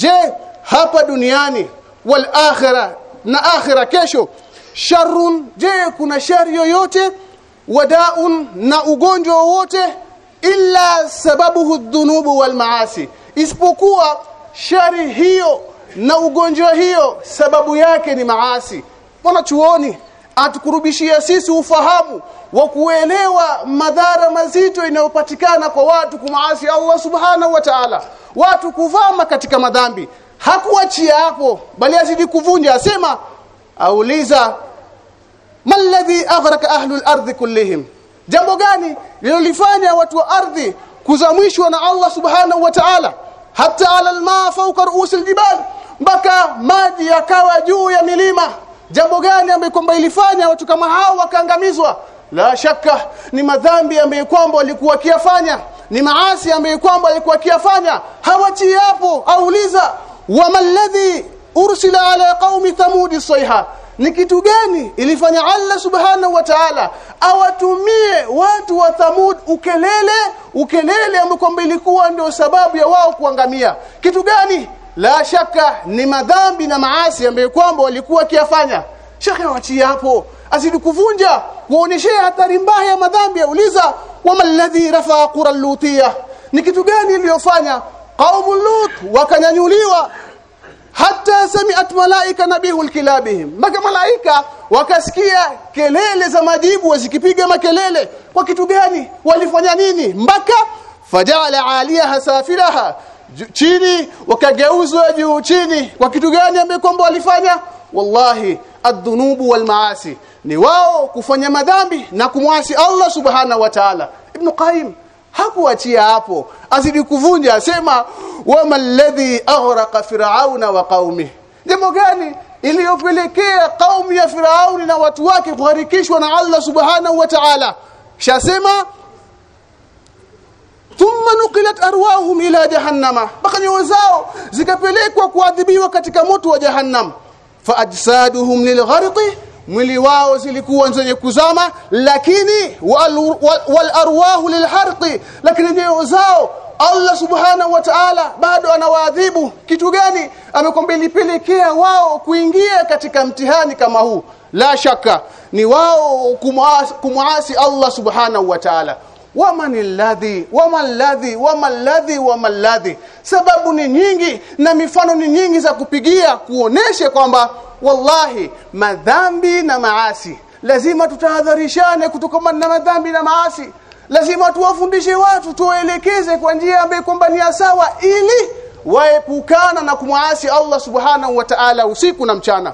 je hapa duniani wal akhirah na akhirah kesho sharrun je kuna shari yoyote? Wadaun na ugonjwa wote illa sababuhu dhunubu wal maasi. Isipokuwa shari hiyo na ugonjwa hiyo sababu yake ni maasi. Mwanachuoni atukurubishia sisi ufahamu wa kuelewa madhara mazito inayopatikana kwa watu kumaasi Allah subhanahu wa ta'ala. Watu kuvama katika madhambi. Hakuachia hapo bali azidi kuvunja. Asema auliza malladhi aghraka ahlu al-ardh kullihim? Jambo gani lilolifanya watu wa ardhi kuzamishwa na Allah subhanahu wa ta'ala? Hata ala alma fawqa ru'us aljibal mpaka maji yakawa juu ya milima jambo gani ambaye kwamba ilifanya watu kama hao wakaangamizwa? La shaka ni madhambi ambaye kwamba walikuwa kiafanya ni maasi ambaye kwamba walikuwa kiafanya hawachi hapo auliza wamalladhi ursila ala qaumi thamudi sayha? Ni kitu gani ilifanya Allah subhanahu wa ta'ala awatumie watu wa Thamud ukelele ukelele kwamba ilikuwa ndio sababu ya wao kuangamia. Kitu gani? La shaka ni madhambi na maasi ambayo kwamba walikuwa kiafanya shaka wachia hapo. Azidi kuvunja kuoneshea hatari mbaya ya madhambi auliza wama alladhi rafa qura lutia ni kitu gani iliyofanya? Qaumu lut wakanyanyuliwa. Hata sami'at malaika nabihul kilabihim. Maka malaika wakasikia kelele za majibu zikipiga makelele. Kwa kitu gani? Walifanya nini? Mpaka fajala aliyaha safilaha chini wakageuzwa juu chini. Kwa kitu gani ambaye walifanya? Wallahi adhunubu walmaasi ni wao kufanya madhambi na kumwasi Allah subhana wa ta'ala. Ibn qayyim hakuachia hapo. Azidi kuvunja asema wama alladhi aghraqa fir'auna wa qaumi jambo gani iliyopelekea kaumu ya Firauni na watu wake kuharikishwa na Allah subhanahu wa ta'ala. Shasema thumma nuqilat arwahum ila jahannama. Mpaka nyoyo zikapelekwa kuadhibiwa katika moto wa jahannam. Fa ajsaduhum lilgharqi mwili wao zilikuwa zenye kuzama lakini wal, wal, wal arwahu lilharqi lakini nyoyo zao Allah subhanahu wa ta'ala bado anawaadhibu. Kitu gani? Amekwambia ilipelekea wao kuingia katika mtihani kama huu. La shaka ni wao kumwasi Allah subhanahu wa ta'ala. Waman alladhi waman alladhi waman alladhi waman alladhi sababu ni nyingi na mifano ni nyingi za kupigia kuoneshe kwamba wallahi madhambi na maasi. Lazima tutahadharishane kutokana na madhambi na maasi lazima tuwafundishe watu tuwaelekeze kwa njia ambayo kwamba ni sawa ili waepukana na kumwasi Allah subhanahu wa ta'ala usiku na mchana